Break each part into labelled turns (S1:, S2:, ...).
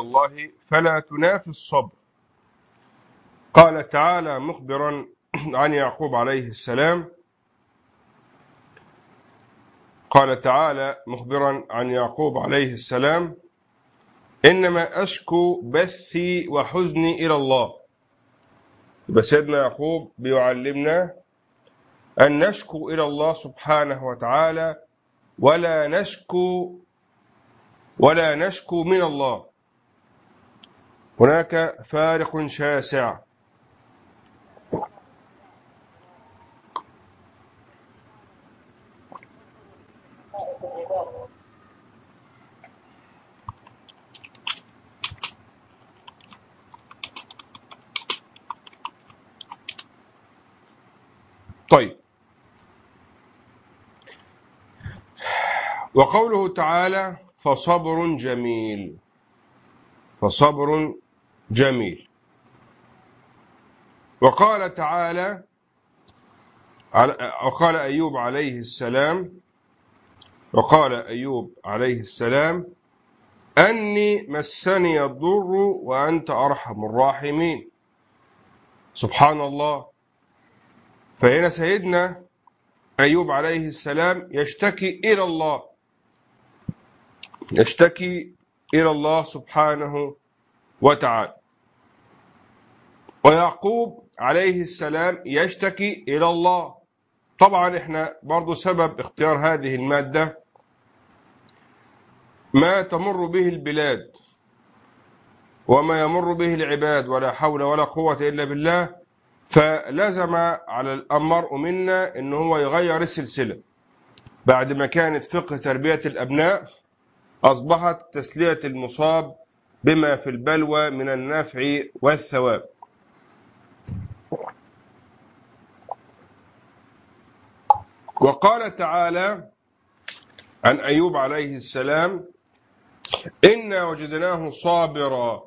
S1: الله فلا تنافي الصبر قال تعالى مخبرا عن يعقوب عليه السلام قال تعالى مخبرا عن يعقوب عليه السلام إنما أشكو بثي وحزني إلى الله يبقى سيدنا يعقوب بيعلمنا أن نشكو إلى الله سبحانه وتعالى ولا نشكو ولا نشكو من الله هناك فارق شاسع طيب وقوله تعالى فصبر جميل فصبر جميل وقال تعالى وقال أيوب عليه السلام وقال أيوب عليه السلام أني مسني الضر وأنت أرحم الراحمين سبحان الله فهنا سيدنا أيوب عليه السلام يشتكي إلى الله يشتكي إلى الله سبحانه وتعالى ويعقوب عليه السلام يشتكي إلى الله طبعا احنا برضو سبب اختيار هذه المادة ما تمر به البلاد وما يمر به العباد ولا حول ولا قوة إلا بالله فلزم على الأمر منا إن هو يغير السلسلة بعد ما كانت فقه تربية الأبناء أصبحت تسلية المصاب بما في البلوى من النفع والثواب وقال تعالى عن أيوب عليه السلام إنا وجدناه صابرا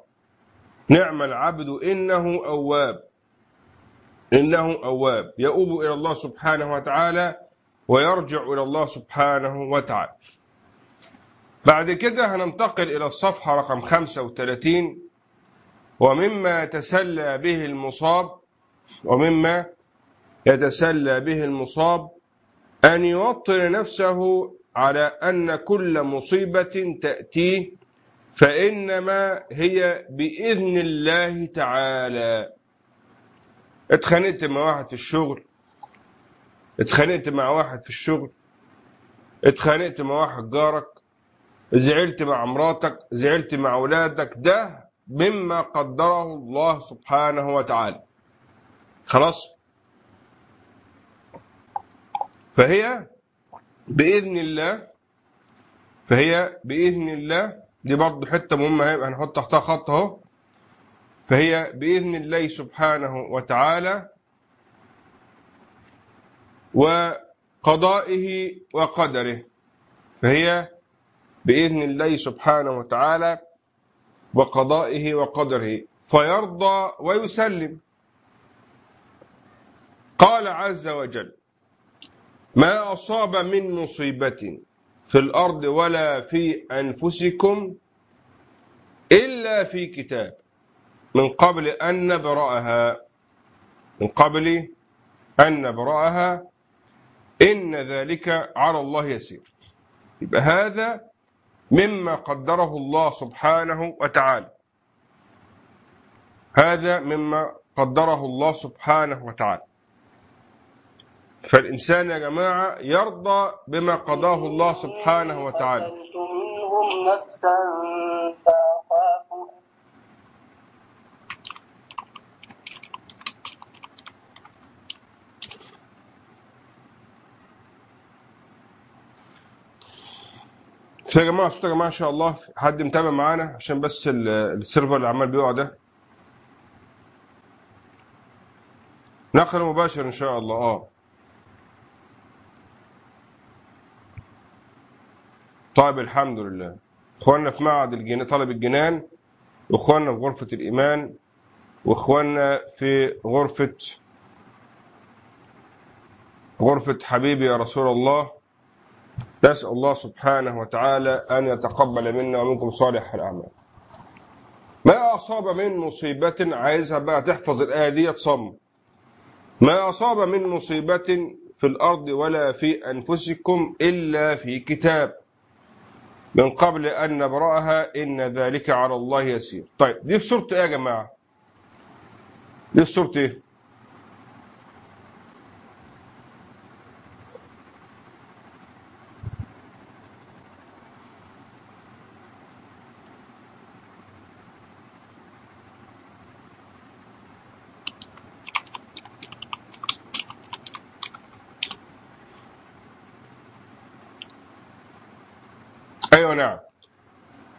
S1: نعم العبد إنه أواب إنه أواب يؤوب إلى الله سبحانه وتعالى ويرجع إلى الله سبحانه وتعالى بعد كده هننتقل إلى الصفحة رقم 35 ومما يتسلى به المصاب ومما يتسلى به المصاب أن يوطن نفسه على أن كل مصيبة تأتيه فإنما هي بإذن الله تعالى اتخانقت مع واحد في الشغل اتخانقت مع واحد في الشغل اتخانقت مع واحد جارك زعلت مع مراتك زعلت مع ولادك ده مما قدره الله سبحانه وتعالى خلاص فهي بإذن الله فهي بإذن الله دي برضه حتة مهمة هيبقى هنحط تحتها خط اهو فهي بإذن الله سبحانه وتعالى وقضائه وقدره فهي بإذن الله سبحانه وتعالى وقضائه وقدره فيرضى ويسلم قال عز وجل ما أصاب من مصيبة في الأرض ولا في أنفسكم إلا في كتاب من قبل أن نبرأها من قبل أن نبرأها إن ذلك على الله يسير يبقى هذا مما قدره الله سبحانه وتعالى هذا مما قدره الله سبحانه وتعالى فالإنسان يا جماعة يرضى بما قضاه الله سبحانه وتعالى يا جماعة صوت يا جماعة إن شاء الله حد متابع معانا عشان بس السيرفر اللي عمال بيقع ده نقل مباشر إن شاء الله أه طيب الحمد لله اخواننا في معهد الجن... طلب الجنان واخواننا في غرفة الإيمان واخواننا في غرفة غرفة حبيبي يا رسول الله نسأل الله سبحانه وتعالى أن يتقبل منا ومنكم صالح الأعمال ما أصاب من مصيبة عايزها بقى تحفظ الآية دي تصم ما أصاب من مصيبة في الأرض ولا في أنفسكم إلا في كتاب من قبل أن نبرأها إن ذلك على الله يسير طيب دي في سورة إيه يا جماعة دي في سورة إيه أيوة نعم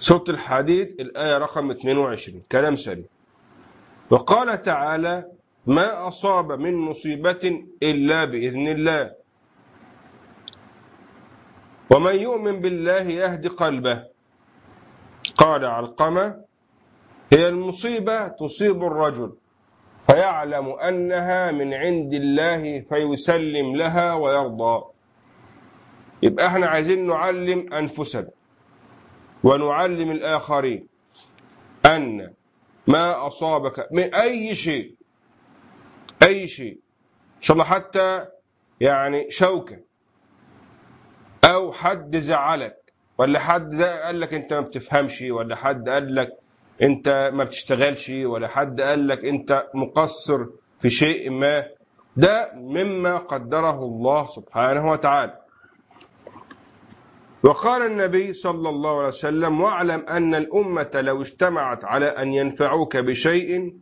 S1: سورة الحديد الآية رقم 22 كلام سليم وقال تعالى ما أصاب من مصيبة إلا بإذن الله ومن يؤمن بالله يهدي قلبه قال علقمة هي المصيبة تصيب الرجل فيعلم أنها من عند الله فيسلم لها ويرضى يبقى احنا عايزين نعلم أنفسنا ونعلم الآخرين أن ما أصابك من أي شيء أي شيء إن شاء الله حتى يعني شوكة أو حد زعلك ولا حد قال لك أنت ما بتفهمش ولا حد قال لك أنت ما بتشتغلش ولا حد قال لك أنت مقصر في شيء ما ده مما قدره الله سبحانه وتعالى وقال النبي صلى الله عليه وسلم واعلم أن الأمة لو اجتمعت على أن ينفعوك بشيء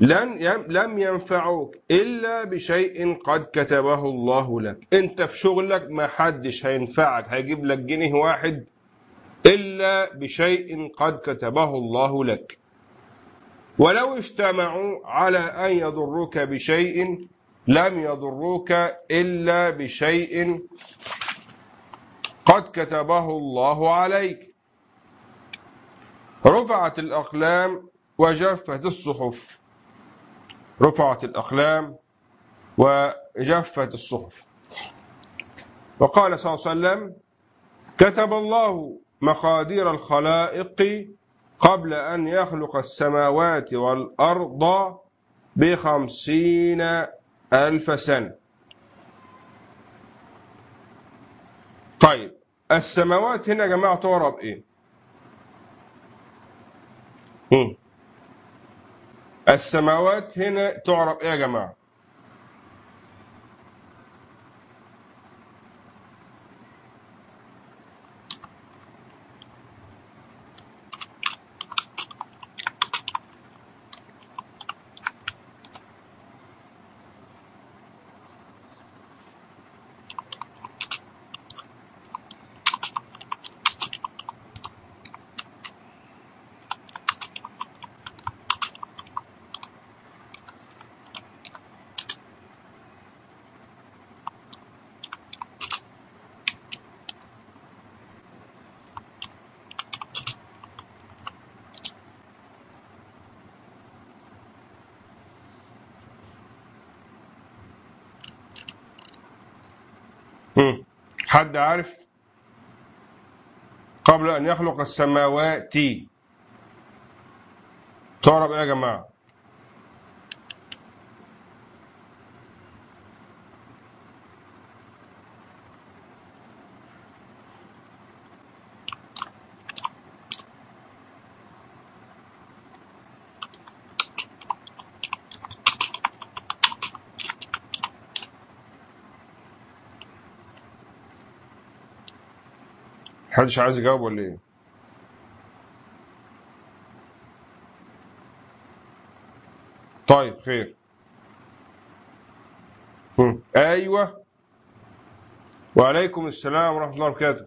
S1: لن لم ينفعوك إلا بشيء قد كتبه الله لك أنت في شغلك ما حدش هينفعك هيجيب لك جنيه واحد إلا بشيء قد كتبه الله لك ولو اجتمعوا على أن يضروك بشيء لم يضروك إلا بشيء قد كتبه الله عليك رفعت الأقلام وجفت الصحف رفعت الأقلام وجفت الصحف وقال صلى الله عليه وسلم كتب الله مقادير الخلائق قبل أن يخلق السماوات والأرض بخمسين ألف سنة طيب السماوات هنا يا جماعة تعرب بإيه؟ السماوات هنا تعرف إيه يا جماعة؟ حد عارف قبل أن يخلق السماوات تعرف إيه يا جماعة محدش عايز يجاوب ولا ايه طيب خير ايوه وعليكم السلام ورحمه الله وبركاته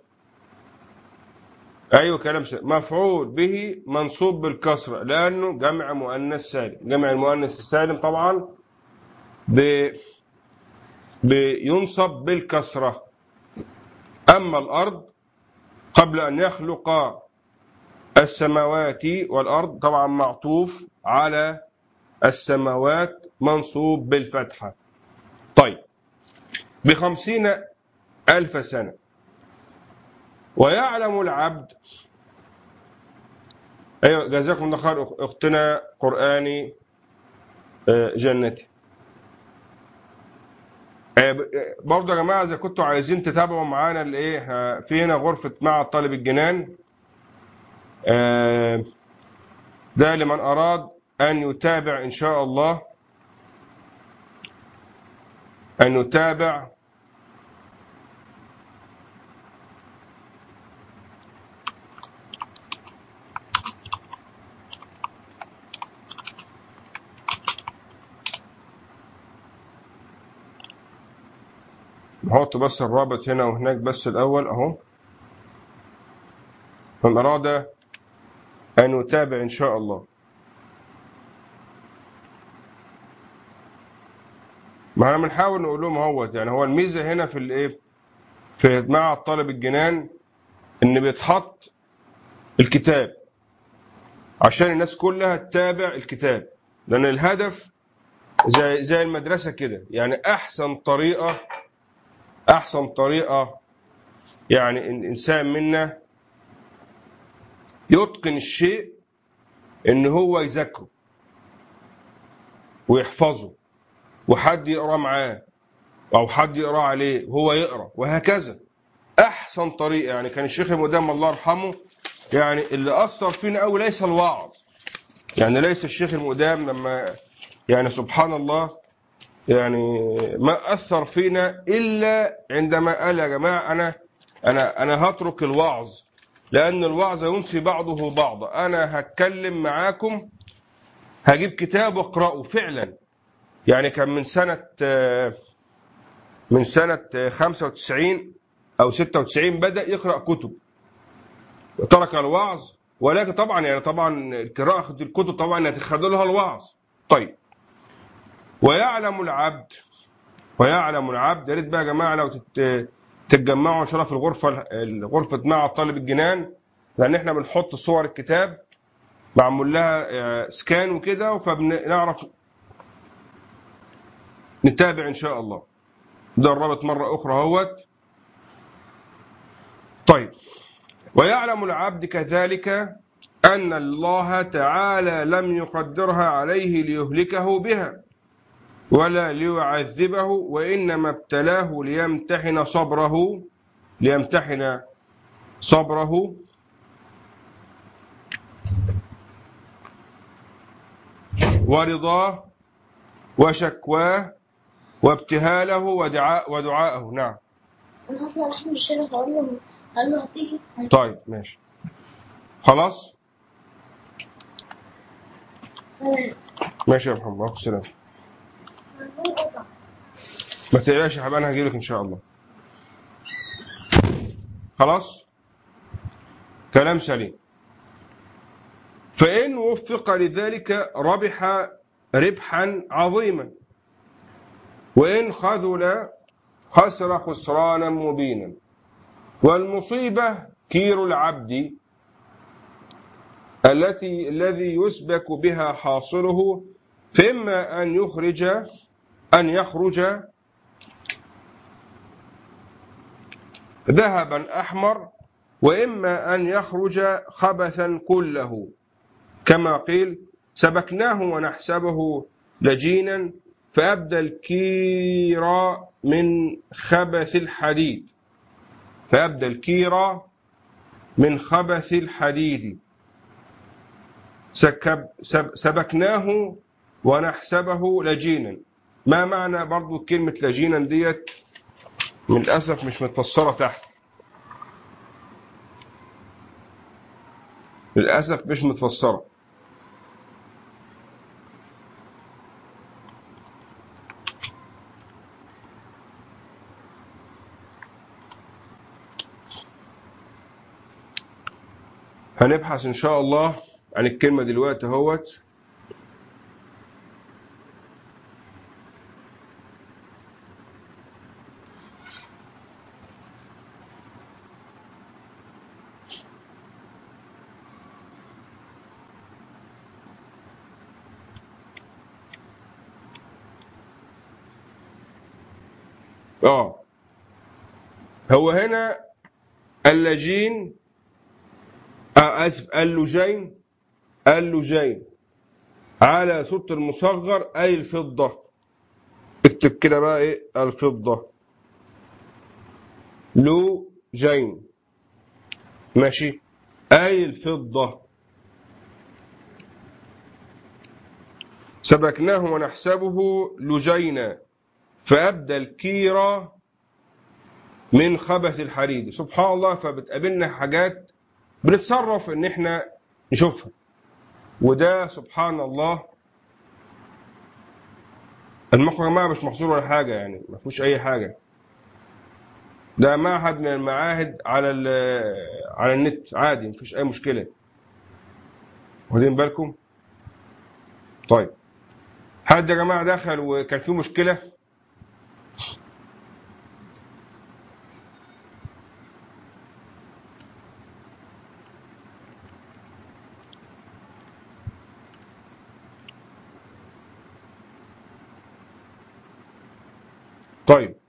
S1: ايوه كلام سهل مفعول به منصوب بالكسره لانه جمع مؤنث سالم جمع المؤنث السالم طبعا ب... بينصب بالكسره اما الارض قبل أن يخلق السماوات والأرض طبعا معطوف على السماوات منصوب بالفتحة طيب بخمسين ألف سنة ويعلم العبد أيوة جزاكم الله خير أختنا قرآني آه، جنتي آه، آه، برضه يا جماعه اذا كنتوا عايزين تتابعوا معانا الايه في هنا غرفه معهد طالب الجنان آه، ده لمن اراد ان يتابع ان شاء الله ان يتابع هحط بس الرابط هنا وهناك بس الأول أهو من أراد أن يتابع إن شاء الله ما احنا بنحاول نقول لهم اهوت يعني هو الميزه هنا في الايه في مع الطالب الجنان ان بيتحط الكتاب عشان الناس كلها تتابع الكتاب لان الهدف زي زي المدرسه كده يعني احسن طريقه أحسن طريقة يعني إن الإنسان منا يتقن الشيء إن هو يذاكره ويحفظه وحد يقرأ معاه أو حد يقرأ عليه وهو يقرأ وهكذا أحسن طريقة يعني كان الشيخ المدام الله يرحمه يعني اللي أثر فينا قوي ليس الوعظ يعني ليس الشيخ المدام لما يعني سبحان الله يعني ما أثر فينا إلا عندما قال يا جماعة أنا أنا أنا هترك الوعظ لأن الوعظ ينسي بعضه بعضا أنا هتكلم معاكم هجيب كتاب واقرأه فعلا يعني كان من سنة من سنة 95 أو 96 بدأ يقرأ كتب ترك الوعظ ولكن طبعا يعني طبعا قراءة الكتب طبعا هتخدلها الوعظ طيب ويعلم العبد ويعلم العبد يا ريت بقى يا جماعه لو تتجمعوا في الغرفه غرفه مع طالب الجنان لان احنا بنحط صور الكتاب معمول لها آه، سكان وكده فبنعرف نتابع ان شاء الله ده الرابط مره اخرى اهوت طيب ويعلم العبد كذلك ان الله تعالى لم يقدرها عليه ليهلكه بها ولا ليعذبه وإنما ابتلاه ليمتحن صبره ليمتحن صبره ورضاه وشكواه وابتهاله ودعاء ودعاءه نعم انا احمد له قال له طيب ماشي خلاص سلام ماشي يا محمد سلام ما تقلقش يا حبيبي انا هجيلك ان شاء الله خلاص كلام سليم فإن وفق لذلك ربح ربحا عظيما وإن خذل خسر خسرانا مبينا والمصيبة كير العبد التي الذي يسبك بها حاصله فإما أن يخرج أن يخرج ذهبا أحمر وإما أن يخرج خبثا كله كما قيل سبكناه ونحسبه لجينا فأبدى الكيرا من خبث الحديد فأبدى الكيرا من خبث الحديد سكب سبكناه ونحسبه لجينا ما معنى برضو كلمة لاجينا ديت من الأسف مش متفسرة تحت للأسف مش متفسرة هنبحث إن شاء الله عن الكلمة دلوقتي اهوت هو هنا اللجين آه، آسف اللجين اللجين على صوت المصغر أي الفضة اكتب كده بقى إيه الفضة لو جين ماشي أي الفضة سبكناه ونحسبه لجينا فأبدى الكيرة من خبث الحرير سبحان الله فبتقابلنا حاجات بنتصرف ان احنا نشوفها وده سبحان الله المخرج ما مش محصور ولا حاجة يعني ما فيهوش أي حاجة ده معهد من المعاهد على على النت عادي ما فيش أي مشكلة واخدين بالكم؟ طيب حد يا جماعة دخل وكان في مشكلة طيب